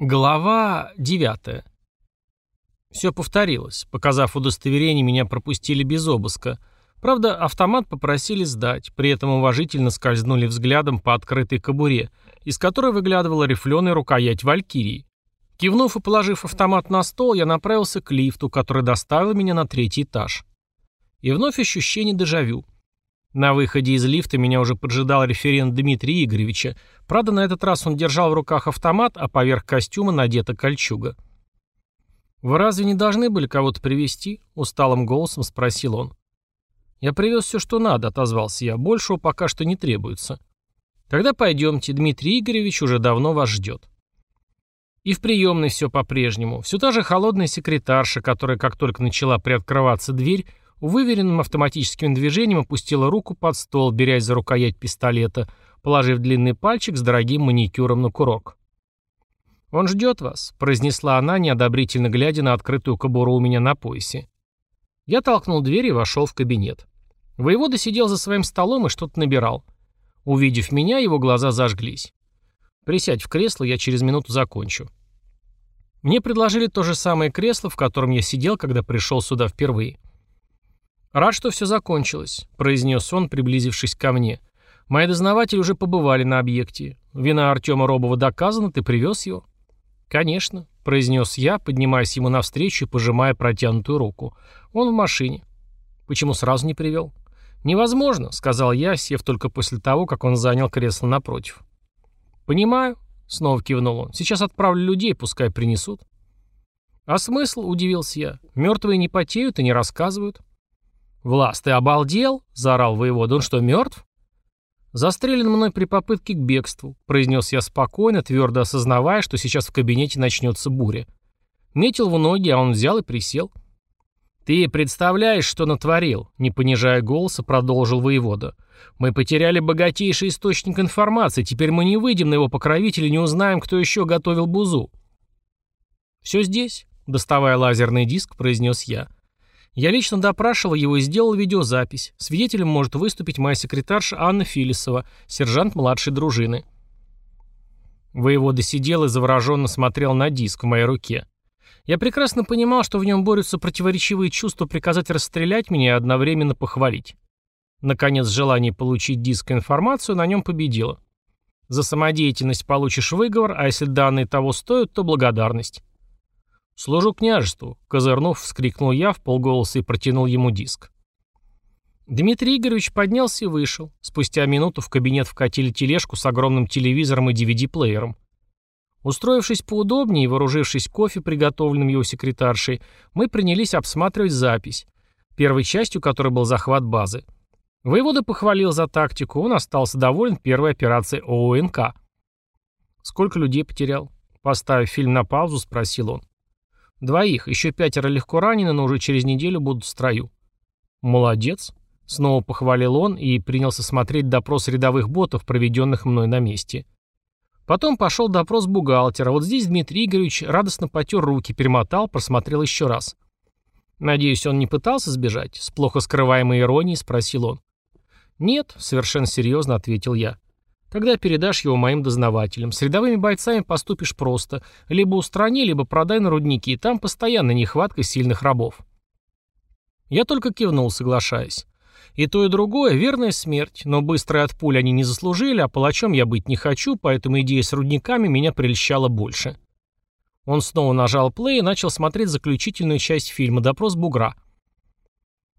Глава 9. Все повторилось. Показав удостоверение, меня пропустили без обыска. Правда, автомат попросили сдать, при этом уважительно скользнули взглядом по открытой кобуре, из которой выглядывала рифленая рукоять валькирии. Кивнув и положив автомат на стол, я направился к лифту, который доставил меня на третий этаж. И вновь ощущение дежавю. На выходе из лифта меня уже поджидал референт Дмитрия Игоревича. Правда, на этот раз он держал в руках автомат, а поверх костюма надета кольчуга. «Вы разве не должны были кого-то привести? усталым голосом спросил он. «Я привез все, что надо», — отозвался я. «Большего пока что не требуется». «Тогда пойдемте, Дмитрий Игоревич уже давно вас ждет». И в приемной все по-прежнему. Все та же холодная секретарша, которая, как только начала приоткрываться дверь, выверенным автоматическим движением опустила руку под стол, берясь за рукоять пистолета, положив длинный пальчик с дорогим маникюром на курок. «Он ждет вас», — произнесла она, неодобрительно глядя на открытую кобуру у меня на поясе. Я толкнул дверь и вошел в кабинет. Воевода сидел за своим столом и что-то набирал. Увидев меня, его глаза зажглись. «Присядь в кресло, я через минуту закончу». Мне предложили то же самое кресло, в котором я сидел, когда пришел сюда впервые. «Рад, что все закончилось», — произнес он, приблизившись ко мне. «Мои дознаватели уже побывали на объекте. Вина Артема Робова доказана, ты привез его?» «Конечно», — произнес я, поднимаясь ему навстречу и пожимая протянутую руку. «Он в машине». «Почему сразу не привел?» «Невозможно», — сказал я, сев только после того, как он занял кресло напротив. «Понимаю», — снова кивнул он. «Сейчас отправлю людей, пускай принесут». «А смысл?» — удивился я. «Мертвые не потеют и не рассказывают». «Влас, ты обалдел?» – заорал воевода. «Он что, мертв?» «Застрелен мной при попытке к бегству», – произнес я спокойно, твердо осознавая, что сейчас в кабинете начнется буря. Метил в ноги, а он взял и присел. «Ты представляешь, что натворил?» – не понижая голоса, продолжил воевода. «Мы потеряли богатейший источник информации, теперь мы не выйдем на его покровителя и не узнаем, кто еще готовил бузу». «Все здесь», – доставая лазерный диск, произнес я. Я лично допрашивал его и сделал видеозапись. Свидетелем может выступить моя секретарша Анна Филисова, сержант младшей дружины. Воевода сидел и завороженно смотрел на диск в моей руке. Я прекрасно понимал, что в нем борются противоречивые чувства приказать расстрелять меня и одновременно похвалить. Наконец, желание получить диск информацию на нем победило. За самодеятельность получишь выговор, а если данные того стоят, то благодарность. «Служу княжеству», — Козырнов вскрикнул я в полголоса и протянул ему диск. Дмитрий Игоревич поднялся и вышел. Спустя минуту в кабинет вкатили тележку с огромным телевизором и DVD-плеером. Устроившись поудобнее и вооружившись кофе, приготовленным его секретаршей, мы принялись обсматривать запись, первой частью которой был захват базы. Воевода похвалил за тактику, он остался доволен первой операцией ООНК. «Сколько людей потерял?» Поставив фильм на паузу, спросил он. Двоих, еще пятеро легко ранены, но уже через неделю будут в строю. Молодец. Снова похвалил он и принялся смотреть допрос рядовых ботов, проведенных мной на месте. Потом пошел допрос бухгалтера. Вот здесь Дмитрий Игоревич радостно потер руки, перемотал, просмотрел еще раз. «Надеюсь, он не пытался сбежать?» С плохо скрываемой иронией спросил он. «Нет», — совершенно серьезно ответил я. Тогда передашь его моим дознавателям. С рядовыми бойцами поступишь просто. Либо устрани, либо продай на рудники, и там постоянно нехватка сильных рабов. Я только кивнул, соглашаясь. И то, и другое — верная смерть, но быстрые от пуль они не заслужили, а палачом я быть не хочу, поэтому идея с рудниками меня прельщала больше. Он снова нажал плей и начал смотреть заключительную часть фильма «Допрос бугра».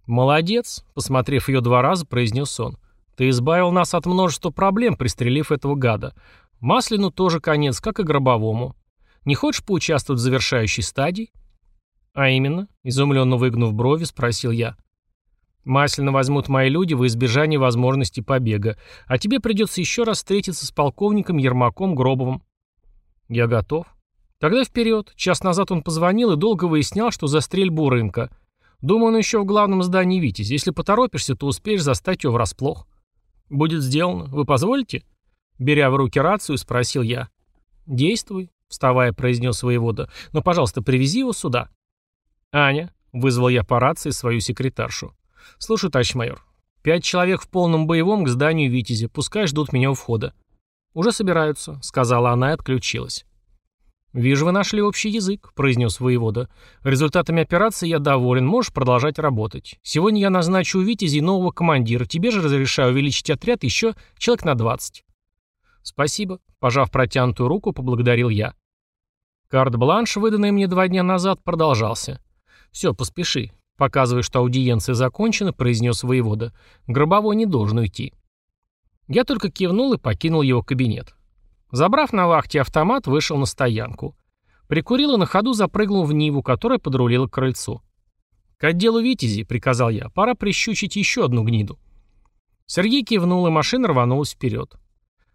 «Молодец», — посмотрев ее два раза, произнес он. Ты избавил нас от множества проблем, пристрелив этого гада. Маслину тоже конец, как и гробовому. Не хочешь поучаствовать в завершающей стадии? А именно, изумленно выгнув брови, спросил я. Маслина возьмут мои люди во избежание возможности побега, а тебе придется еще раз встретиться с полковником Ермаком Гробовым. Я готов. Тогда вперед. Час назад он позвонил и долго выяснял, что за стрельбу рынка. Думаю, он еще в главном здании Витязь. Если поторопишься, то успеешь застать его врасплох. «Будет сделано. Вы позволите?» Беря в руки рацию, спросил я. «Действуй», — вставая, произнес воевода. «Но, пожалуйста, привези его сюда». «Аня», — вызвал я по рации свою секретаршу. «Слушай, товарищ майор, пять человек в полном боевом к зданию «Витязя», пускай ждут меня у входа». «Уже собираются», — сказала она и отключилась. «Вижу, вы нашли общий язык», — произнес воевода. «Результатами операции я доволен, можешь продолжать работать. Сегодня я назначу у Витязи нового командира, тебе же разрешаю увеличить отряд еще человек на 20. «Спасибо», — пожав протянутую руку, поблагодарил я. Карт-бланш, выданный мне два дня назад, продолжался. «Все, поспеши», — показывая, что аудиенция закончена, произнес воевода. «Гробовой не должен уйти». Я только кивнул и покинул его кабинет. Забрав на вахте автомат, вышел на стоянку. Прикурил и на ходу запрыгнул в Ниву, которая подрулила к крыльцу. «К отделу Витязи», — приказал я, — «пора прищучить еще одну гниду». Сергей кивнул, и машина рванулась вперед.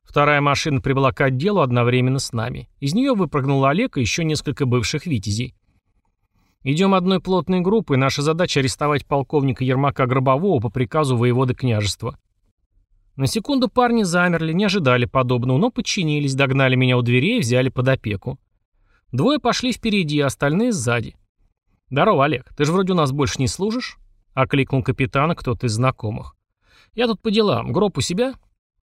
Вторая машина прибыла к отделу одновременно с нами. Из нее выпрыгнул Олег и еще несколько бывших «Витязей». Идем одной плотной группой, наша задача арестовать полковника Ермака Гробового по приказу воеводы княжества. На секунду парни замерли, не ожидали подобного, но подчинились, догнали меня у дверей и взяли под опеку. Двое пошли впереди, а остальные сзади. «Здорово, Олег, ты же вроде у нас больше не служишь?» — окликнул капитана кто-то из знакомых. «Я тут по делам. Гроб у себя?»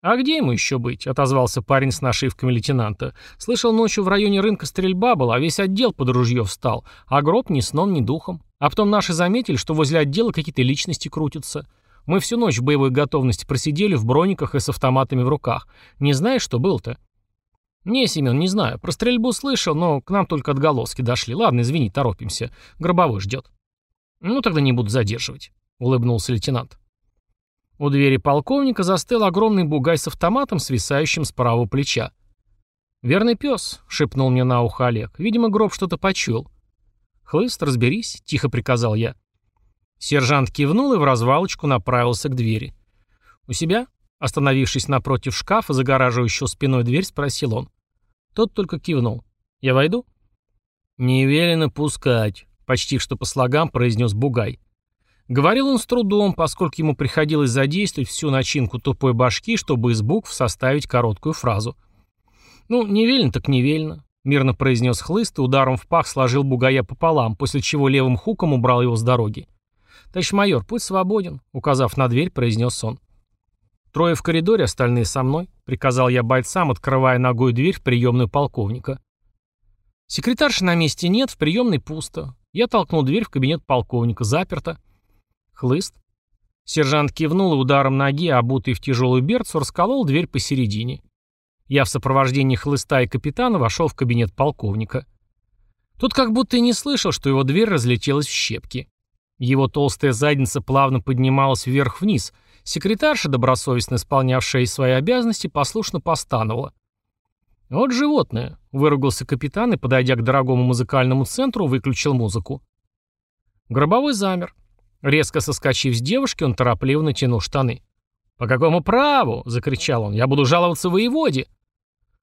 «А где ему еще быть?» — отозвался парень с нашивками лейтенанта. «Слышал, ночью в районе рынка стрельба была, весь отдел под ружье встал, а гроб ни сном, ни духом. А потом наши заметили, что возле отдела какие-то личности крутятся. Мы всю ночь в боевой готовности просидели в брониках и с автоматами в руках. Не знаешь, что было-то?» «Не, Семен, не знаю. Про стрельбу слышал, но к нам только отголоски дошли. Ладно, извини, торопимся. Гробовой ждет». «Ну, тогда не буду задерживать», — улыбнулся лейтенант. У двери полковника застыл огромный бугай с автоматом, свисающим с правого плеча. «Верный пес», — шепнул мне на ухо Олег. «Видимо, гроб что-то почуял». «Хлыст, разберись», — тихо приказал я. Сержант кивнул и в развалочку направился к двери. «У себя?» Остановившись напротив шкафа, загораживающего спиной дверь, спросил он. Тот только кивнул. «Я войду?» «Не велено пускать», — почти что по слогам произнес Бугай. Говорил он с трудом, поскольку ему приходилось задействовать всю начинку тупой башки, чтобы из букв составить короткую фразу. «Ну, не велено так не велено», — мирно произнес хлыст и ударом в пах сложил Бугая пополам, после чего левым хуком убрал его с дороги. «Товарищ майор, путь свободен», — указав на дверь, произнес он. «Трое в коридоре, остальные со мной», — приказал я бойцам, открывая ногой дверь в приемную полковника. Секретарши на месте нет, в приемной пусто. Я толкнул дверь в кабинет полковника, заперто. Хлыст. Сержант кивнул и ударом ноги, обутый в тяжелую берцу, расколол дверь посередине. Я в сопровождении хлыста и капитана вошел в кабинет полковника. Тот как будто и не слышал, что его дверь разлетелась в щепки. Его толстая задница плавно поднималась вверх-вниз. Секретарша, добросовестно исполнявшая свои обязанности, послушно постановала. «Вот животное», — выругался капитан и, подойдя к дорогому музыкальному центру, выключил музыку. Гробовой замер. Резко соскочив с девушки, он торопливо натянул штаны. «По какому праву?» — закричал он. «Я буду жаловаться воеводе».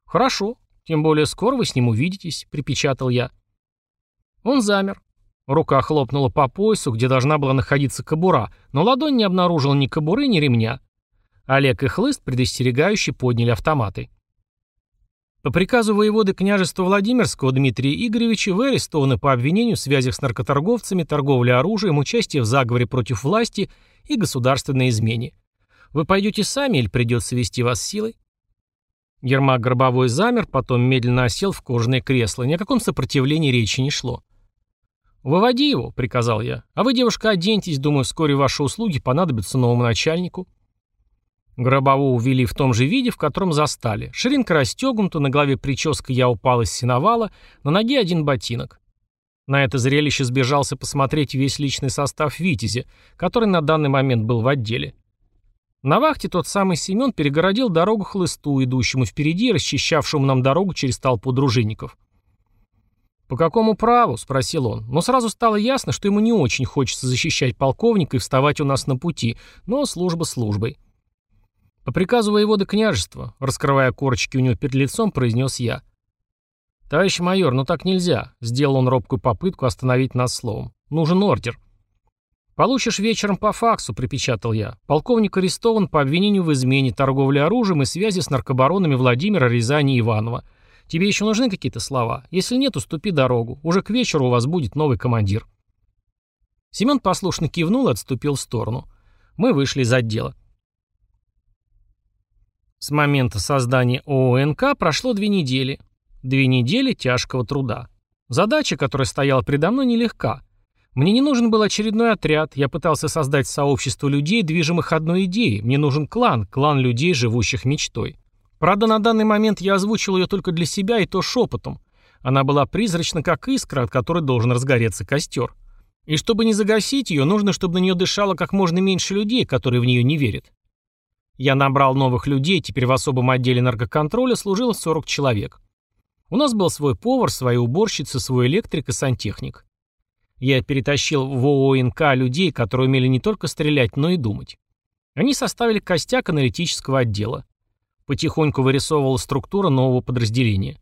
«Хорошо, тем более скоро вы с ним увидитесь», — припечатал я. Он замер, Рука хлопнула по поясу, где должна была находиться кобура, но ладонь не обнаружила ни кобуры, ни ремня. Олег и Хлыст предостерегающе подняли автоматы. По приказу воеводы княжества Владимирского Дмитрия Игоревича вы арестованы по обвинению в связях с наркоторговцами, торговле оружием, участии в заговоре против власти и государственной измене. Вы пойдете сами или придется вести вас силой? Ермак Горбовой замер, потом медленно осел в кожаное кресло. Ни о каком сопротивлении речи не шло. «Выводи его», — приказал я. «А вы, девушка, оденьтесь, думаю, вскоре ваши услуги понадобятся новому начальнику». Гробову увели в том же виде, в котором застали. Ширинка расстегнута, на голове прическа я упал из сеновала, на ноге один ботинок. На это зрелище сбежался посмотреть весь личный состав «Витязя», который на данный момент был в отделе. На вахте тот самый Семен перегородил дорогу хлысту, идущему впереди, расчищавшему нам дорогу через толпу дружинников. «По какому праву?» – спросил он. Но сразу стало ясно, что ему не очень хочется защищать полковника и вставать у нас на пути, но служба службой. «По приказу воевода княжества», – раскрывая корочки у него перед лицом, произнес я. «Товарищ майор, ну так нельзя», – сделал он робкую попытку остановить нас словом. «Нужен ордер». «Получишь вечером по факсу», — припечатал я. «Полковник арестован по обвинению в измене, торговле оружием и связи с наркобаронами Владимира, Рязани и Иванова. Тебе еще нужны какие-то слова? Если нет, уступи дорогу. Уже к вечеру у вас будет новый командир». Семен послушно кивнул и отступил в сторону. Мы вышли из отдела. С момента создания ООНК прошло две недели. Две недели тяжкого труда. Задача, которая стояла предо мной, нелегка. Мне не нужен был очередной отряд, я пытался создать сообщество людей, движимых одной идеей. Мне нужен клан, клан людей, живущих мечтой. Правда, на данный момент я озвучил ее только для себя и то шепотом. Она была призрачна, как искра, от которой должен разгореться костер. И чтобы не загасить ее, нужно, чтобы на нее дышало как можно меньше людей, которые в нее не верят. Я набрал новых людей, теперь в особом отделе наркоконтроля служило 40 человек. У нас был свой повар, свои уборщицы, свой электрик и сантехник. Я перетащил в ООНК людей, которые умели не только стрелять, но и думать. Они составили костяк аналитического отдела. Потихоньку вырисовывалась структура нового подразделения.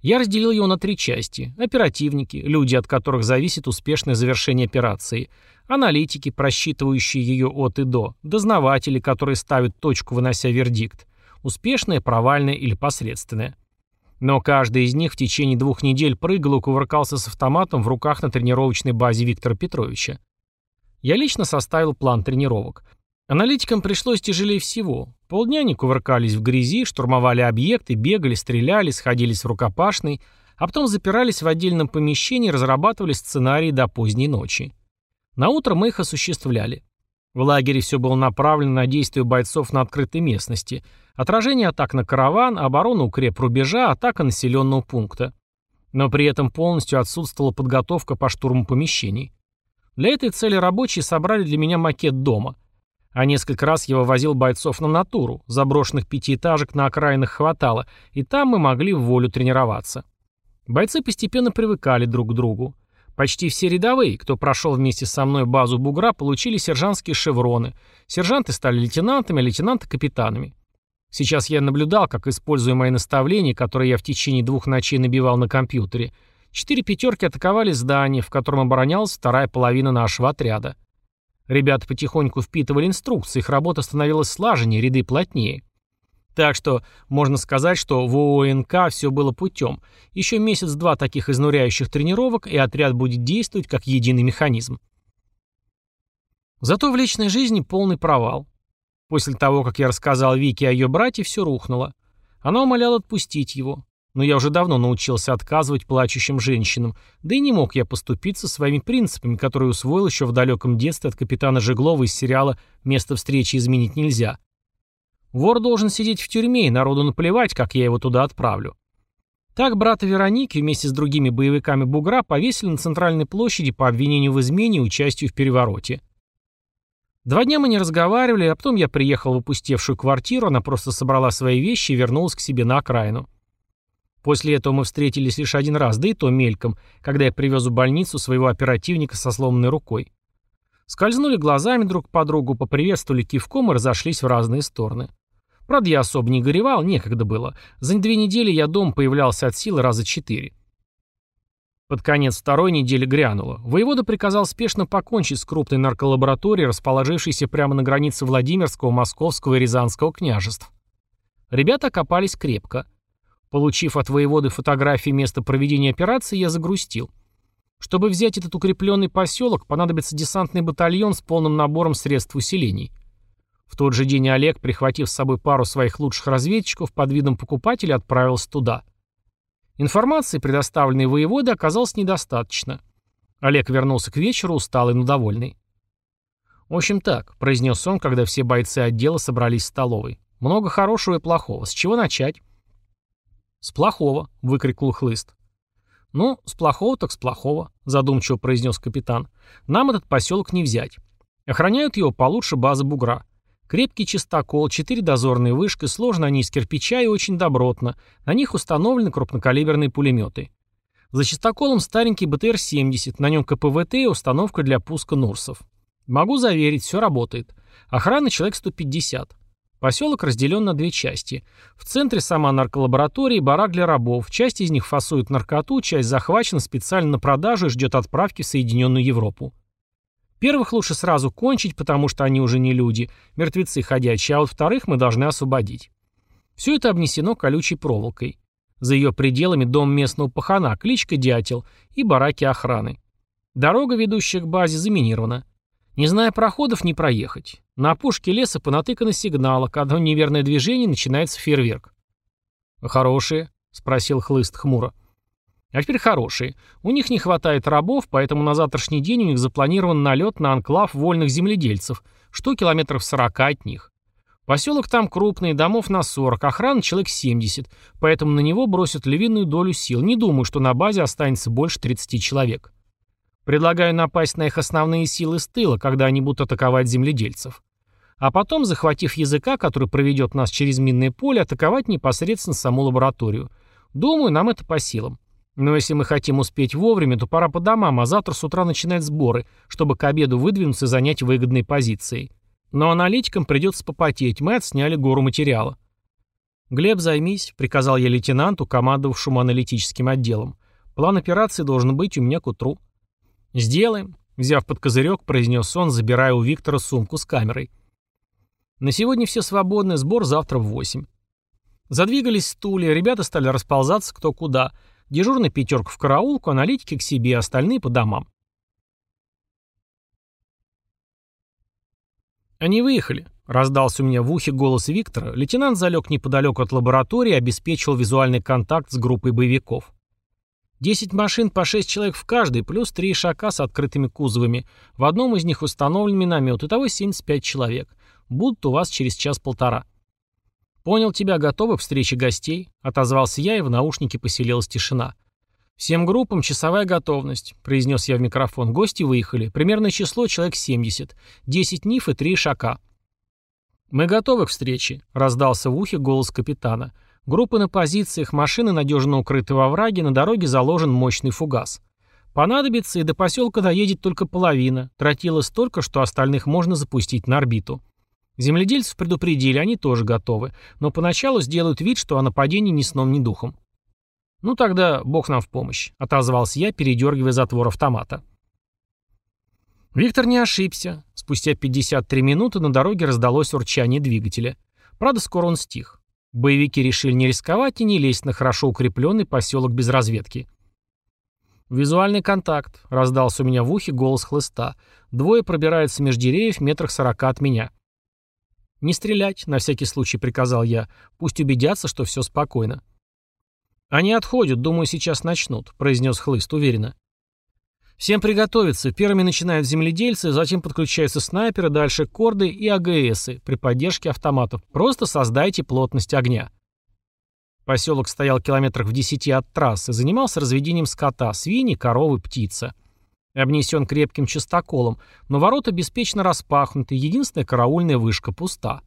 Я разделил его на три части. Оперативники, люди, от которых зависит успешное завершение операции. Аналитики, просчитывающие ее от и до. Дознаватели, которые ставят точку, вынося вердикт. Успешное, провальное или посредственное. Но каждый из них в течение двух недель прыгал и кувыркался с автоматом в руках на тренировочной базе Виктора Петровича. Я лично составил план тренировок – а аналитикам пришлось тяжелее всего. Полдня они кувыркались в грязи, штурмовали объекты, бегали, стреляли, сходились в рукопашный, а потом запирались в отдельном помещении и разрабатывали сценарии до поздней ночи. На утро мы их осуществляли. В лагере все было направлено на действия бойцов на открытой местности. Отражение атак на караван, оборона укреп рубежа, атака населенного пункта. Но при этом полностью отсутствовала подготовка по штурму помещений. Для этой цели рабочие собрали для меня макет дома – а несколько раз я вывозил бойцов на натуру, заброшенных пятиэтажек на окраинах хватало, и там мы могли в волю тренироваться. Бойцы постепенно привыкали друг к другу. Почти все рядовые, кто прошел вместе со мной базу бугра, получили сержантские шевроны. Сержанты стали лейтенантами, а лейтенанты – капитанами. Сейчас я наблюдал, как, используя мои наставления, которые я в течение двух ночей набивал на компьютере, четыре пятерки атаковали здание, в котором оборонялась вторая половина нашего отряда. Ребята потихоньку впитывали инструкции, их работа становилась слаженнее, ряды плотнее. Так что можно сказать, что в ООНК все было путем. Еще месяц-два таких изнуряющих тренировок, и отряд будет действовать как единый механизм. Зато в личной жизни полный провал. После того, как я рассказал Вике о ее брате, все рухнуло. Она умоляла отпустить его. Но я уже давно научился отказывать плачущим женщинам, да и не мог я поступиться своими принципами, которые усвоил еще в далеком детстве от капитана Жеглова из сериала «Место встречи изменить нельзя». Вор должен сидеть в тюрьме, и народу наплевать, как я его туда отправлю. Так брата Вероники вместе с другими боевиками Бугра повесили на центральной площади по обвинению в измене и участию в перевороте. Два дня мы не разговаривали, а потом я приехал в опустевшую квартиру, она просто собрала свои вещи и вернулась к себе на окраину. После этого мы встретились лишь один раз, да и то мельком, когда я привез в больницу своего оперативника со сломанной рукой. Скользнули глазами друг по другу, поприветствовали кивком и разошлись в разные стороны. Правда, я особо не горевал, некогда было. За две недели я дом появлялся от силы раза четыре. Под конец второй недели грянуло. Воевода приказал спешно покончить с крупной нарколабораторией, расположившейся прямо на границе Владимирского, Московского и Рязанского княжеств. Ребята копались крепко – Получив от воеводы фотографии места проведения операции, я загрустил. Чтобы взять этот укрепленный поселок, понадобится десантный батальон с полным набором средств усилений. В тот же день Олег, прихватив с собой пару своих лучших разведчиков, под видом покупателя отправился туда. Информации, предоставленной воеводе, оказалось недостаточно. Олег вернулся к вечеру, усталый, но довольный. «В общем так», — произнес он, когда все бойцы отдела собрались в столовой. «Много хорошего и плохого. С чего начать?» «С плохого», — выкрикнул хлыст. «Ну, с плохого так с плохого», — задумчиво произнес капитан. «Нам этот поселок не взять. Охраняют его получше базы бугра. Крепкий чистокол, четыре дозорные вышки, сложно они из кирпича и очень добротно. На них установлены крупнокалиберные пулеметы. За чистоколом старенький БТР-70, на нем КПВТ и установка для пуска Нурсов. Могу заверить, все работает. Охрана человек 150. Поселок разделен на две части. В центре сама нарколаборатория и барак для рабов. Часть из них фасует наркоту, часть захвачена специально на продажу и ждет отправки в Соединенную Европу. Первых лучше сразу кончить, потому что они уже не люди, мертвецы ходячие, а вот вторых мы должны освободить. Все это обнесено колючей проволокой. За ее пределами дом местного пахана, кличка Дятел и бараки охраны. Дорога, ведущая к базе, заминирована. Не зная проходов, не проехать. На опушке леса понатыканы сигналы, а когда неверное движение начинается фейерверк. «Хорошие?» — спросил Хлыст хмуро. «А теперь хорошие. У них не хватает рабов, поэтому на завтрашний день у них запланирован налет на анклав вольных земледельцев, что километров 40 от них. Поселок там крупный, домов на 40, охрана человек 70, поэтому на него бросят львиную долю сил. Не думаю, что на базе останется больше 30 человек. Предлагаю напасть на их основные силы с тыла, когда они будут атаковать земледельцев. А потом, захватив языка, который проведет нас через минное поле, атаковать непосредственно саму лабораторию. Думаю, нам это по силам. Но если мы хотим успеть вовремя, то пора по домам, а завтра с утра начинать сборы, чтобы к обеду выдвинуться и занять выгодные позиции. Но аналитикам придется попотеть, мы отсняли гору материала. «Глеб, займись», — приказал я лейтенанту, командовавшему аналитическим отделом. «План операции должен быть у меня к утру». «Сделаем», — взяв под козырек, произнес он, забирая у Виктора сумку с камерой. «На сегодня все свободны, сбор завтра в восемь». Задвигались стулья, ребята стали расползаться кто куда. Дежурный пятерка в караулку, аналитики к себе, остальные по домам. Они выехали. Раздался у меня в ухе голос Виктора. Лейтенант залег неподалеку от лаборатории и обеспечил визуальный контакт с группой боевиков. 10 машин по шесть человек в каждой, плюс три шака с открытыми кузовами. В одном из них установлен миномет, итого 75 человек. Будут у вас через час-полтора. «Понял тебя, готовы к встрече гостей?» — отозвался я, и в наушнике поселилась тишина. «Всем группам часовая готовность», — произнес я в микрофон. «Гости выехали. Примерное число — человек 70. 10 ниф и 3 ишака». «Мы готовы к встрече», — раздался в ухе голос капитана. «Капитан». Группы на позициях, машины надежно укрыты во враге, на дороге заложен мощный фугас. Понадобится, и до поселка доедет только половина. Тротила столько, что остальных можно запустить на орбиту. Земледельцев предупредили, они тоже готовы. Но поначалу сделают вид, что о нападении ни сном, ни духом. «Ну тогда бог нам в помощь», — отозвался я, передергивая затвор автомата. Виктор не ошибся. Спустя 53 минуты на дороге раздалось урчание двигателя. Правда, скоро он стих. Боевики решили не рисковать и не лезть на хорошо укрепленный поселок без разведки. «Визуальный контакт», — раздался у меня в ухе голос хлыста. «Двое пробираются меж деревьев метрах сорока от меня». «Не стрелять», — на всякий случай приказал я. «Пусть убедятся, что все спокойно». «Они отходят, думаю, сейчас начнут», — произнес хлыст уверенно. Всем приготовиться. Первыми начинают земледельцы, затем подключаются снайперы, дальше корды и АГСы при поддержке автоматов. Просто создайте плотность огня. Поселок стоял километрах в десяти от трассы, занимался разведением скота, свиньи, коровы, птица. Обнесен крепким частоколом, но ворота беспечно распахнуты, единственная караульная вышка пуста.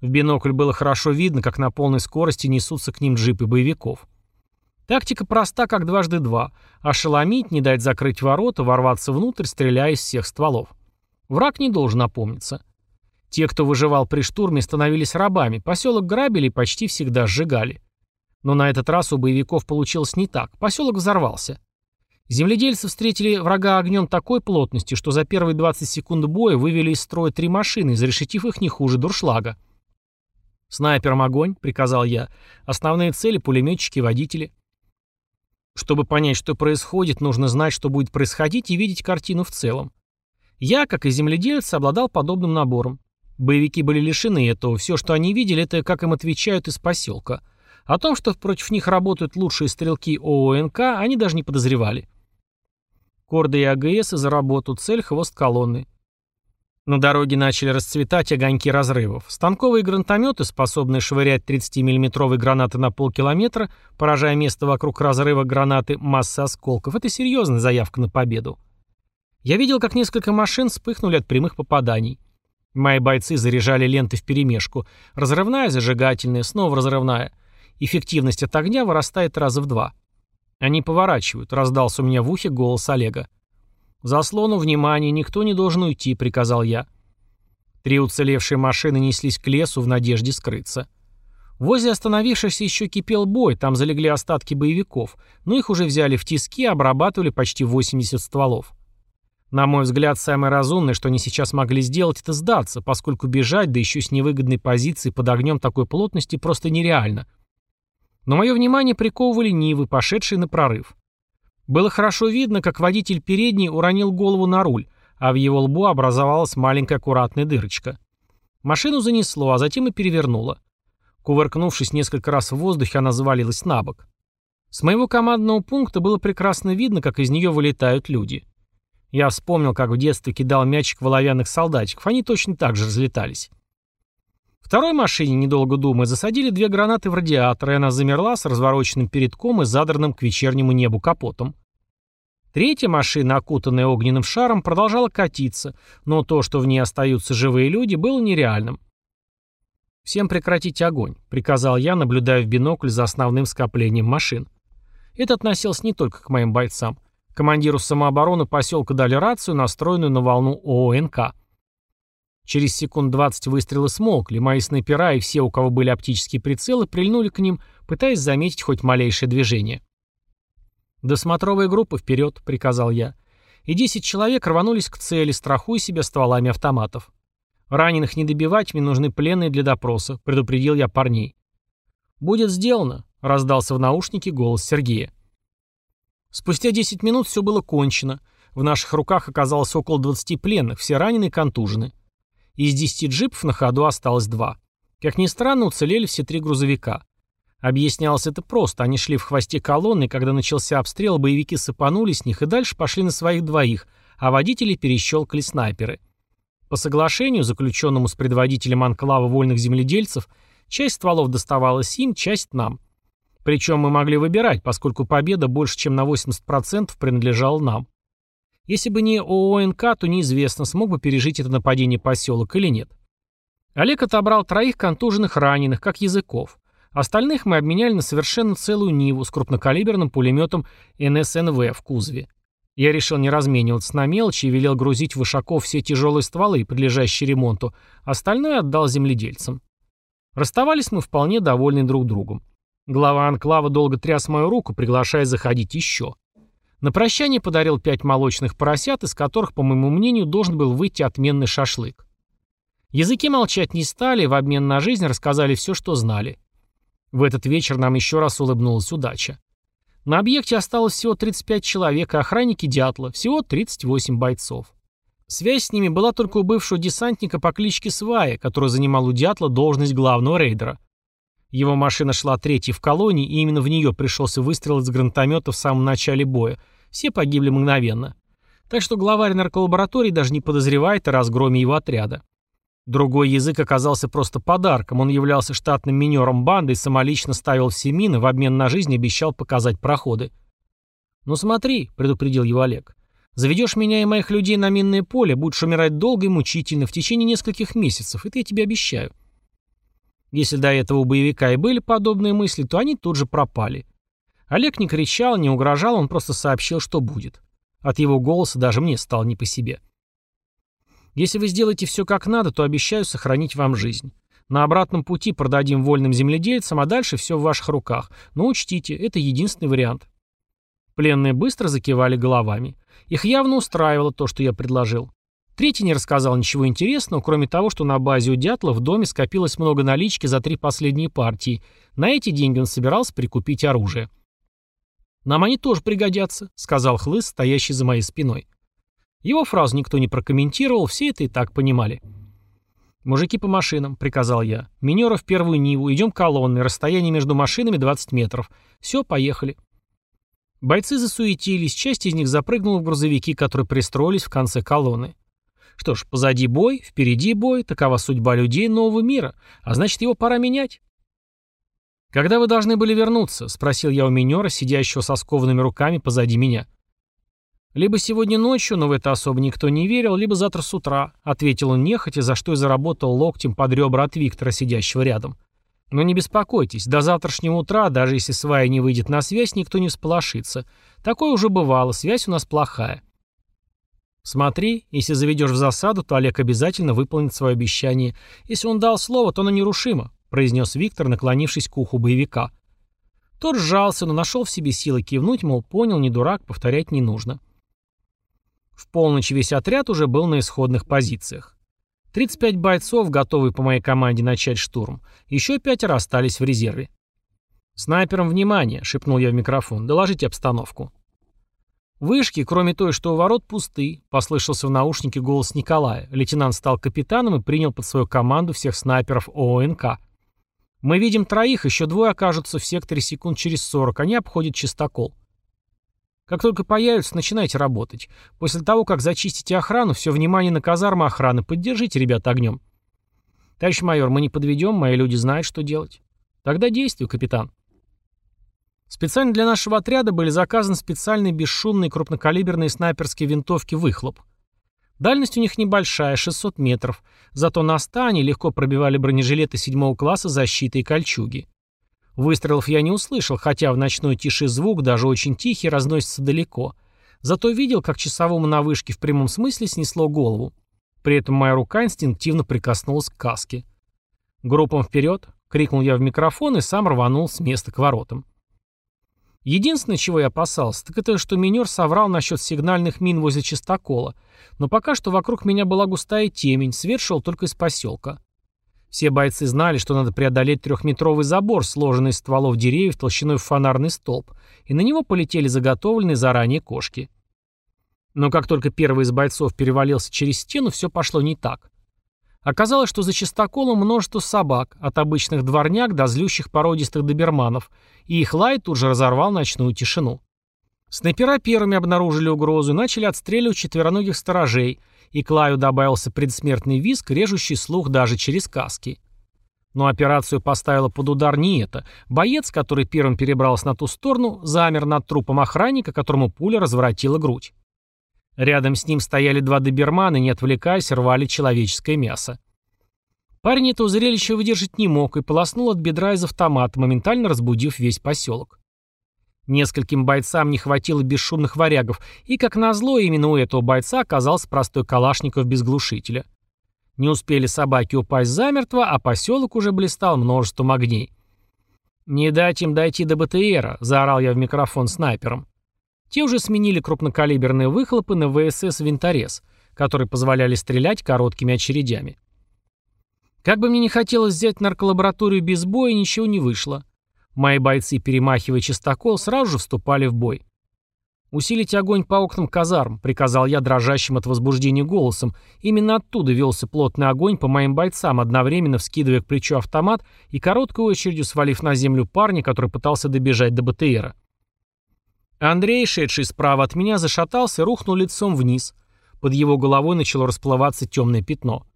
В бинокль было хорошо видно, как на полной скорости несутся к ним джипы боевиков. Тактика проста, как дважды два. Ошеломить, не дать закрыть ворота, ворваться внутрь, стреляя из всех стволов. Враг не должен опомниться. Те, кто выживал при штурме, становились рабами, поселок грабили и почти всегда сжигали. Но на этот раз у боевиков получилось не так, поселок взорвался. Земледельцы встретили врага огнем такой плотности, что за первые 20 секунд боя вывели из строя три машины, зарешетив их не хуже дуршлага. «Снайпером огонь», — приказал я. «Основные цели — пулеметчики и водители». Чтобы понять, что происходит, нужно знать, что будет происходить, и видеть картину в целом. Я, как и земледелец, обладал подобным набором. Боевики были лишены этого. Все, что они видели, это как им отвечают из поселка. О том, что против них работают лучшие стрелки ООНК, они даже не подозревали. Корды и АГС за работу, цель – хвост колонны. На дороге начали расцветать огоньки разрывов. Станковые гранатометы, способные швырять 30 миллиметровые гранаты на полкилометра, поражая место вокруг разрыва гранаты массы осколков, это серьезная заявка на победу. Я видел, как несколько машин вспыхнули от прямых попаданий. Мои бойцы заряжали ленты вперемешку. Разрывная, зажигательная, снова разрывная. Эффективность от огня вырастает раза в два. Они поворачивают, раздался у меня в ухе голос Олега. «Заслону, внимание, никто не должен уйти», — приказал я. Три уцелевшие машины неслись к лесу в надежде скрыться. Возле остановившихся еще кипел бой, там залегли остатки боевиков, но их уже взяли в тиски и обрабатывали почти 80 стволов. На мой взгляд, самое разумное, что они сейчас могли сделать, это сдаться, поскольку бежать, да еще с невыгодной позиции под огнем такой плотности, просто нереально. Но мое внимание приковывали нивы, пошедшие на прорыв. Было хорошо видно, как водитель передней уронил голову на руль, а в его лбу образовалась маленькая аккуратная дырочка. Машину занесло, а затем и перевернуло. Кувыркнувшись несколько раз в воздухе, она завалилась на бок. С моего командного пункта было прекрасно видно, как из нее вылетают люди. Я вспомнил, как в детстве кидал мячик в оловянных солдатиков, они точно так же разлетались. Второй машине, недолго думая, засадили две гранаты в радиатор, и она замерла с развороченным передком и задранным к вечернему небу капотом. Третья машина, окутанная огненным шаром, продолжала катиться, но то, что в ней остаются живые люди, было нереальным. «Всем прекратить огонь», — приказал я, наблюдая в бинокль за основным скоплением машин. Это относилось не только к моим бойцам. Командиру самообороны поселка дали рацию, настроенную на волну ООНК. Через секунд 20 выстрелы смолкли, мои снайпера и все, у кого были оптические прицелы, прильнули к ним, пытаясь заметить хоть малейшее движение. «Досмотровая группа вперед», — приказал я. И 10 человек рванулись к цели, страхуя себя стволами автоматов. «Раненых не добивать, мне нужны пленные для допроса», — предупредил я парней. «Будет сделано», — раздался в наушнике голос Сергея. Спустя 10 минут все было кончено. В наших руках оказалось около 20 пленных, все ранены и контужены. Из 10 джипов на ходу осталось два. Как ни странно, уцелели все три грузовика. Объяснялось это просто. Они шли в хвосте колонны, и когда начался обстрел, боевики сыпанули с них и дальше пошли на своих двоих, а водители перещелкали снайперы. По соглашению, заключенному с предводителем анклава вольных земледельцев, часть стволов доставалась им, часть нам. Причем мы могли выбирать, поскольку победа больше чем на 80% принадлежала нам. Если бы не ООНК, то неизвестно, смог бы пережить это нападение поселок или нет. Олег отобрал троих контуженных раненых, как языков. Остальных мы обменяли на совершенно целую Ниву с крупнокалиберным пулеметом НСНВ в кузове. Я решил не размениваться на мелочи и велел грузить в Ишаков все тяжелые стволы, подлежащие ремонту. Остальное отдал земледельцам. Расставались мы вполне довольны друг другом. Глава анклава долго тряс мою руку, приглашая заходить еще. На прощание подарил пять молочных поросят, из которых, по моему мнению, должен был выйти отменный шашлык. Языки молчать не стали, в обмен на жизнь рассказали все, что знали. В этот вечер нам еще раз улыбнулась удача. На объекте осталось всего 35 человек, а охранники Дятла – всего 38 бойцов. Связь с ними была только у бывшего десантника по кличке Свая, который занимал у Дятла должность главного рейдера. Его машина шла третьей в колонии, и именно в нее пришелся выстрел из гранатомета в самом начале боя. Все погибли мгновенно. Так что главарь нарколаборатории даже не подозревает о разгроме его отряда. Другой язык оказался просто подарком. Он являлся штатным минером банды и самолично ставил все мины, в обмен на жизнь обещал показать проходы. «Ну смотри», — предупредил его Олег, — «заведешь меня и моих людей на минное поле, будешь умирать долго и мучительно в течение нескольких месяцев, это я тебе обещаю». Если до этого у боевика и были подобные мысли, то они тут же пропали. Олег не кричал, не угрожал, он просто сообщил, что будет. От его голоса даже мне стало не по себе. Если вы сделаете все как надо, то обещаю сохранить вам жизнь. На обратном пути продадим вольным земледельцам, а дальше все в ваших руках. Но учтите, это единственный вариант. Пленные быстро закивали головами. Их явно устраивало то, что я предложил. Третий не рассказал ничего интересного, кроме того, что на базе у Дятла в доме скопилось много налички за три последние партии. На эти деньги он собирался прикупить оружие. «Нам они тоже пригодятся», — сказал Хлыст, стоящий за моей спиной. Его фразу никто не прокомментировал, все это и так понимали. «Мужики по машинам», — приказал я. «Минера в первую Ниву, идем колонной, расстояние между машинами 20 метров. Все, поехали». Бойцы засуетились, часть из них запрыгнула в грузовики, которые пристроились в конце колонны. Что ж, позади бой, впереди бой, такова судьба людей нового мира, а значит его пора менять. «Когда вы должны были вернуться?» — спросил я у минера, сидящего со скованными руками позади меня. «Либо сегодня ночью, но в это особо никто не верил, либо завтра с утра», — ответил он нехотя, за что и заработал локтем под ребра от Виктора, сидящего рядом. «Но не беспокойтесь, до завтрашнего утра, даже если свая не выйдет на связь, никто не всполошится. Такое уже бывало, связь у нас плохая. Смотри, если заведешь в засаду, то Олег обязательно выполнит свое обещание. Если он дал слово, то оно нерушимо», — произнес Виктор, наклонившись к уху боевика. Тот сжался, но нашел в себе силы кивнуть, мол, понял, не дурак, повторять не нужно. В полночь весь отряд уже был на исходных позициях. 35 бойцов, готовые по моей команде начать штурм. Еще пятеро остались в резерве. «Снайперам внимание!» — шепнул я в микрофон. «Доложите обстановку». Вышки, кроме той, что у ворот, пусты, послышался в наушнике голос Николая. Лейтенант стал капитаном и принял под свою команду всех снайперов ООНК. Мы видим троих, еще двое окажутся в секторе секунд через 40, они обходят чистокол. Как только появятся, начинайте работать. После того, как зачистите охрану, все внимание на казармы охраны. Поддержите ребят огнем. Товарищ майор, мы не подведем, мои люди знают, что делать. Тогда действуй, капитан. Специально для нашего отряда были заказаны специальные бесшумные крупнокалиберные снайперские винтовки «Выхлоп». Дальность у них небольшая, 600 метров, зато на ста легко пробивали бронежилеты седьмого класса защиты и кольчуги. Выстрелов я не услышал, хотя в ночной тиши звук, даже очень тихий, разносится далеко. Зато видел, как часовому на вышке в прямом смысле снесло голову. При этом моя рука инстинктивно прикоснулась к каске. «Группам вперед!» — крикнул я в микрофон и сам рванул с места к воротам. Единственное, чего я опасался, так это, что минер соврал насчет сигнальных мин возле чистокола. Но пока что вокруг меня была густая темень, свет шел только из поселка. Все бойцы знали, что надо преодолеть трехметровый забор, сложенный из стволов деревьев толщиной в фонарный столб, и на него полетели заготовленные заранее кошки. Но как только первый из бойцов перевалился через стену, все пошло не так. Оказалось, что за чистоколом множество собак, от обычных дворняк до злющих породистых доберманов, и их лай тут же разорвал ночную тишину. Снайпера первыми обнаружили угрозу и начали отстреливать четвероногих сторожей, и к лаю добавился предсмертный визг, режущий слух даже через каски. Но операцию поставила под удар не это. Боец, который первым перебрался на ту сторону, замер над трупом охранника, которому пуля разворотила грудь. Рядом с ним стояли два добермана не отвлекаясь, рвали человеческое мясо. Парень этого зрелища выдержать не мог и полоснул от бедра из автомата, моментально разбудив весь поселок. Нескольким бойцам не хватило бесшумных варягов, и, как назло, именно у этого бойца оказался простой калашников без глушителя. Не успели собаки упасть замертво, а поселок уже блистал множеством огней. «Не дать им дойти до БТРа», — заорал я в микрофон снайпером. Те уже сменили крупнокалиберные выхлопы на ВСС «Винторез», которые позволяли стрелять короткими очередями. Как бы мне не хотелось взять нарколабораторию без боя, ничего не вышло. Мои бойцы, перемахивая чистокол, сразу же вступали в бой. «Усилить огонь по окнам казарм», — приказал я дрожащим от возбуждения голосом. Именно оттуда велся плотный огонь по моим бойцам, одновременно вскидывая к плечу автомат и короткой очередью свалив на землю парня, который пытался добежать до БТРа. Андрей, шедший справа от меня, зашатался рухнул лицом вниз. Под его головой начало расплываться темное пятно.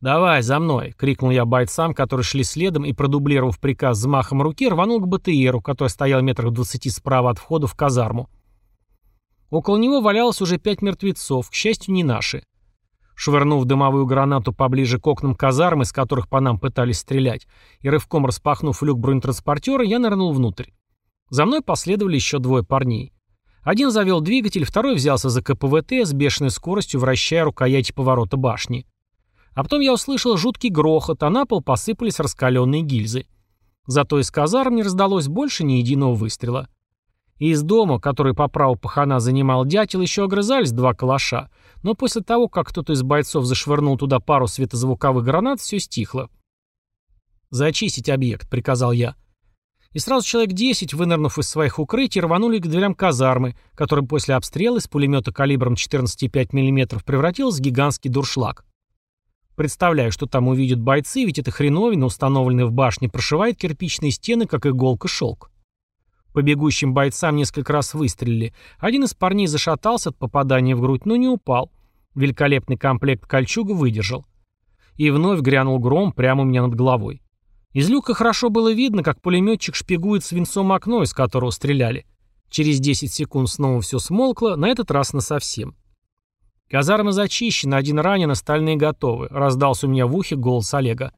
«Давай, за мной!» — крикнул я бойцам, которые шли следом и, продублировав приказ взмахом руки, рванул к БТРу, который стоял метрах двадцати справа от входа в казарму. Около него валялось уже пять мертвецов, к счастью, не наши. Швырнув дымовую гранату поближе к окнам казармы, из которых по нам пытались стрелять, и рывком распахнув люк бронетранспортера, я нырнул внутрь. За мной последовали еще двое парней. Один завел двигатель, второй взялся за КПВТ с бешеной скоростью, вращая рукояти поворота башни. А потом я услышал жуткий грохот, а на пол посыпались раскаленные гильзы. Зато из казарм не раздалось больше ни единого выстрела. И из дома, который по праву пахана занимал дятел, еще огрызались два калаша, но после того, как кто-то из бойцов зашвырнул туда пару светозвуковых гранат, все стихло. «Зачистить объект», — приказал я. — и сразу человек 10, вынырнув из своих укрытий, рванули к дверям казармы, которая после обстрела из пулемета калибром 14,5 мм превратилась в гигантский дуршлаг. Представляю, что там увидят бойцы, ведь эта хреновина, установленная в башне, прошивает кирпичные стены, как иголка шелк. По бегущим бойцам несколько раз выстрелили. Один из парней зашатался от попадания в грудь, но не упал. Великолепный комплект кольчуга выдержал. И вновь грянул гром прямо у меня над головой. Из люка хорошо было видно, как пулеметчик шпигует свинцом окно, из которого стреляли. Через 10 секунд снова все смолкло, на этот раз насовсем. Казарма зачищены, один ранен, остальные готовы. Раздался у меня в ухе голос Олега.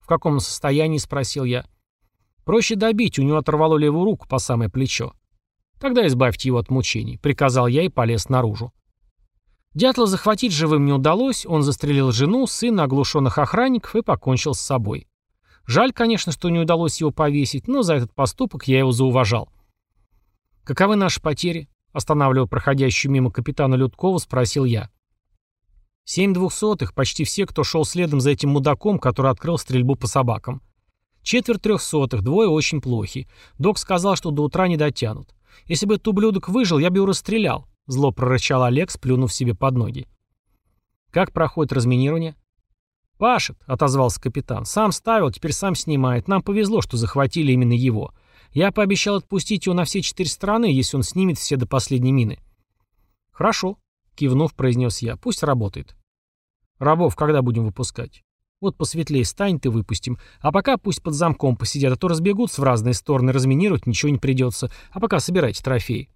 «В каком состоянии?» – спросил я. «Проще добить, у него оторвало левую руку по самое плечо». «Тогда избавьте его от мучений», – приказал я и полез наружу. Дятла захватить живым не удалось, он застрелил жену, сына оглушенных охранников и покончил с собой. Жаль, конечно, что не удалось его повесить, но за этот поступок я его зауважал. «Каковы наши потери?» – останавливая проходящую мимо капитана Людкова, спросил я. «Семь двухсотых, почти все, кто шел следом за этим мудаком, который открыл стрельбу по собакам. Четверть трехсотых, двое очень плохи. Док сказал, что до утра не дотянут. Если бы этот ублюдок выжил, я бы его расстрелял», – зло прорычал Олег, сплюнув себе под ноги. «Как проходит разминирование?» «Пашет», — отозвался капитан. «Сам ставил, теперь сам снимает. Нам повезло, что захватили именно его. Я пообещал отпустить его на все четыре стороны, если он снимет все до последней мины». «Хорошо», — кивнув, произнес я. «Пусть работает». «Рабов когда будем выпускать?» «Вот посветлее станет и выпустим. А пока пусть под замком посидят, а то разбегутся в разные стороны, разминировать ничего не придется. А пока собирайте трофеи».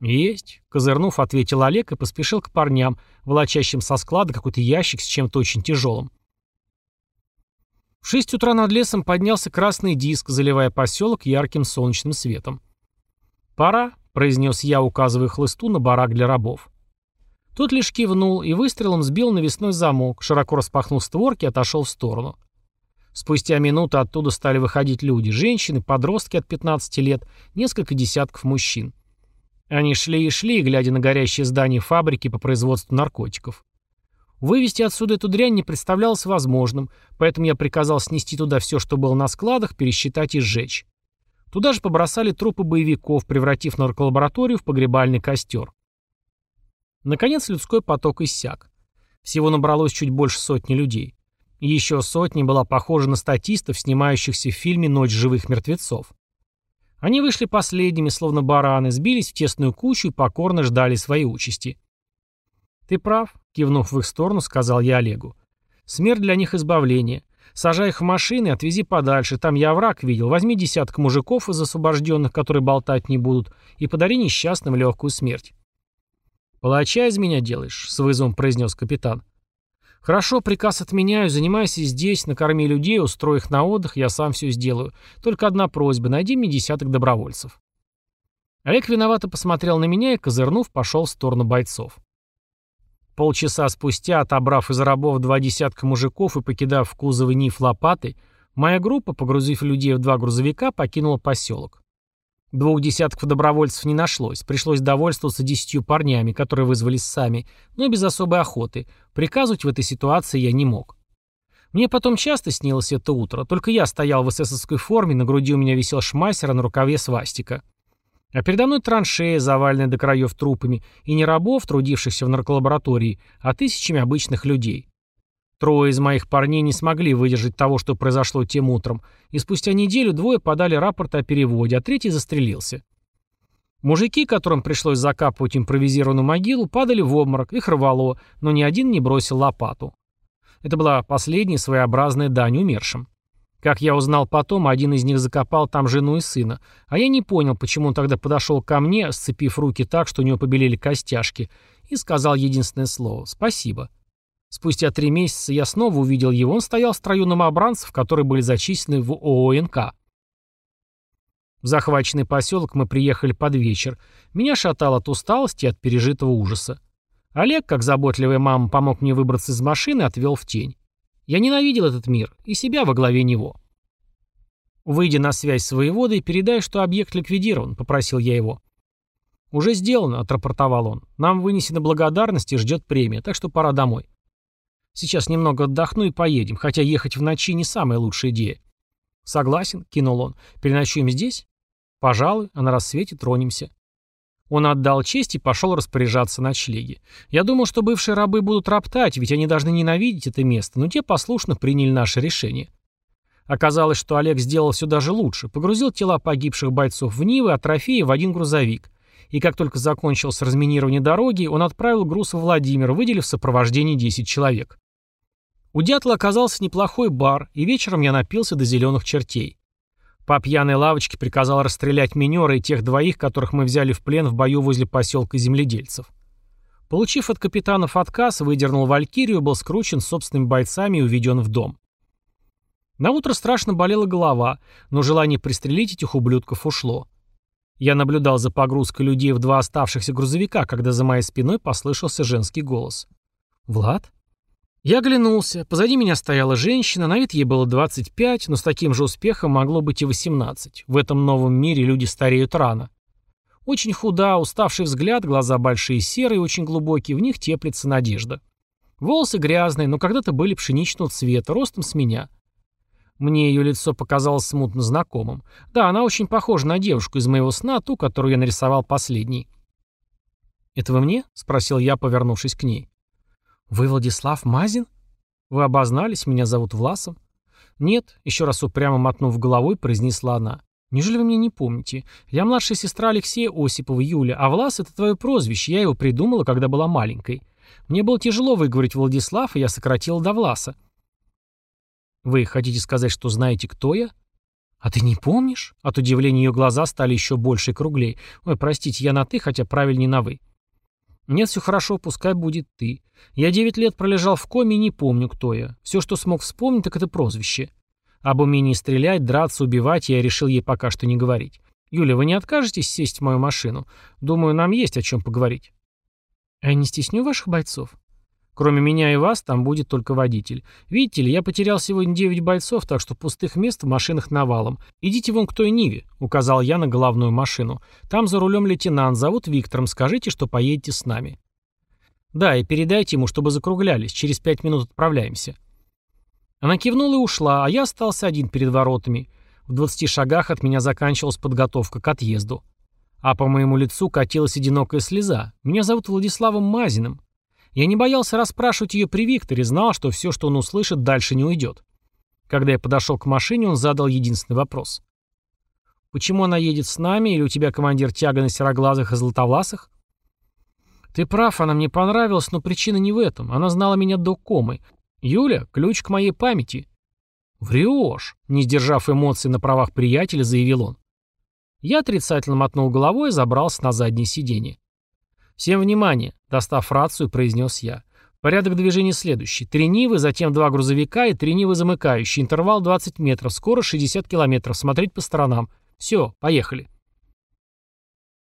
«Есть», — козырнув, ответил Олег и поспешил к парням, волочащим со склада какой-то ящик с чем-то очень тяжелым. В 6 утра над лесом поднялся красный диск, заливая поселок ярким солнечным светом. «Пора», — произнес я, указывая хлысту на барак для рабов. Тот лишь кивнул и выстрелом сбил навесной замок, широко распахнул створки и отошел в сторону. Спустя минуту оттуда стали выходить люди, женщины, подростки от 15 лет, несколько десятков мужчин. Они шли и шли, глядя на горящее здание фабрики по производству наркотиков. Вывести отсюда эту дрянь не представлялось возможным, поэтому я приказал снести туда все, что было на складах, пересчитать и сжечь. Туда же побросали трупы боевиков, превратив нарколабораторию в погребальный костер. Наконец людской поток иссяк. Всего набралось чуть больше сотни людей. И еще сотни была похожа на статистов, снимающихся в фильме «Ночь живых мертвецов». Они вышли последними, словно бараны, сбились в тесную кучу и покорно ждали своей участи. «Ты прав», Кивнув в их сторону, сказал я Олегу. Смерть для них избавление. Сажай их в машины и отвези подальше. Там я враг видел. Возьми десяток мужиков из освобожденных, которые болтать не будут, и подари несчастным легкую смерть. "Плача из меня делаешь», — с вызовом произнес капитан. «Хорошо, приказ отменяю, занимайся здесь, накорми людей, устрой их на отдых, я сам все сделаю. Только одна просьба, найди мне десяток добровольцев». Олег виновато посмотрел на меня и, козырнув, пошел в сторону бойцов. Полчаса спустя, отобрав из рабов два десятка мужиков и покидав в кузовы ниф лопаты, моя группа, погрузив людей в два грузовика, покинула поселок. Двух десятков добровольцев не нашлось, пришлось довольствоваться десятью парнями, которые вызвались сами, но без особой охоты. Приказывать в этой ситуации я не мог. Мне потом часто снилось это утро, только я стоял в эсэсовской форме, на груди у меня висел шмайсер, а на рукаве свастика. А передо мной траншеи, заваленные до краев трупами, и не рабов, трудившихся в нарколаборатории, а тысячами обычных людей. Трое из моих парней не смогли выдержать того, что произошло тем утром, и спустя неделю двое подали рапорт о переводе, а третий застрелился. Мужики, которым пришлось закапывать импровизированную могилу, падали в обморок, их рвало, но ни один не бросил лопату. Это была последняя своеобразная дань умершим. Как я узнал потом, один из них закопал там жену и сына, а я не понял, почему он тогда подошел ко мне, сцепив руки так, что у него побелели костяшки, и сказал единственное слово «спасибо». Спустя три месяца я снова увидел его, он стоял в строю номобранцев, которые были зачислены в ООНК. В захваченный поселок мы приехали под вечер. Меня шатало от усталости и от пережитого ужаса. Олег, как заботливая мама, помог мне выбраться из машины и отвел в тень. Я ненавидел этот мир и себя во главе него. Выйдя на связь с воеводой, передай, что объект ликвидирован, попросил я его. Уже сделано, отрапортовал он. Нам вынесена благодарность и ждет премия, так что пора домой. Сейчас немного отдохну и поедем, хотя ехать в ночи не самая лучшая идея. Согласен, кинул он. Переночуем здесь? Пожалуй, а на рассвете тронемся. Он отдал честь и пошел распоряжаться ночлеги. Я думал, что бывшие рабы будут роптать, ведь они должны ненавидеть это место, но те послушно приняли наше решение. Оказалось, что Олег сделал все даже лучше. Погрузил тела погибших бойцов в Нивы, а трофеи в один грузовик. И как только закончилось разминирование дороги, он отправил груз в Владимир, выделив в сопровождении 10 человек. У дятла оказался неплохой бар, и вечером я напился до зеленых чертей. По пьяной лавочке приказал расстрелять минера и тех двоих, которых мы взяли в плен в бою возле поселка земледельцев. Получив от капитанов отказ, выдернул Валькирию, был скручен собственными бойцами и уведен в дом. На утро страшно болела голова, но желание пристрелить этих ублюдков ушло. Я наблюдал за погрузкой людей в два оставшихся грузовика, когда за моей спиной послышался женский голос. «Влад? Я оглянулся. Позади меня стояла женщина, на вид ей было 25, но с таким же успехом могло быть и 18. В этом новом мире люди стареют рано. Очень худа, уставший взгляд, глаза большие серые, очень глубокие, в них теплится надежда. Волосы грязные, но когда-то были пшеничного цвета, ростом с меня. Мне ее лицо показалось смутно знакомым. Да, она очень похожа на девушку из моего сна, ту, которую я нарисовал последней. «Это вы мне?» — спросил я, повернувшись к ней. «Вы Владислав Мазин?» «Вы обознались, меня зовут Власов». «Нет», — еще раз упрямо мотнув головой, произнесла она. «Неужели вы меня не помните? Я младшая сестра Алексея Осипова, Юля, а Влас — это твое прозвище, я его придумала, когда была маленькой. Мне было тяжело выговорить Владислав, и я сократила до Власа». «Вы хотите сказать, что знаете, кто я?» «А ты не помнишь?» От удивления ее глаза стали еще больше и круглее. «Ой, простите, я на «ты», хотя правильнее на «вы». Нет, все хорошо, пускай будет ты. Я девять лет пролежал в коме и не помню, кто я. Все, что смог вспомнить, так это прозвище. Об умении стрелять, драться, убивать я решил ей пока что не говорить. Юля, вы не откажетесь сесть в мою машину? Думаю, нам есть о чем поговорить. Я не стесню ваших бойцов? Кроме меня и вас, там будет только водитель. Видите ли, я потерял сегодня девять бойцов, так что пустых мест в машинах навалом. Идите вон к той Ниве», — указал я на головную машину. «Там за рулем лейтенант, зовут Виктором, скажите, что поедете с нами». «Да, и передайте ему, чтобы закруглялись, через пять минут отправляемся». Она кивнула и ушла, а я остался один перед воротами. В 20 шагах от меня заканчивалась подготовка к отъезду. А по моему лицу катилась одинокая слеза. Меня зовут Владиславом Мазиным. Я не боялся расспрашивать ее при Викторе, знал, что все, что он услышит, дальше не уйдет. Когда я подошел к машине, он задал единственный вопрос. «Почему она едет с нами, или у тебя командир тяга на сероглазых и золотовласых? «Ты прав, она мне понравилась, но причина не в этом. Она знала меня до комы. Юля — ключ к моей памяти». «Врешь», — не сдержав эмоций на правах приятеля, заявил он. Я отрицательно мотнул головой и забрался на заднее сиденье. «Всем внимание!» – достав рацию, произнес я. «Порядок движения следующий. Три Нивы, затем два грузовика и три Нивы замыкающие. Интервал 20 метров, скорость 60 километров. Смотреть по сторонам. Все, поехали».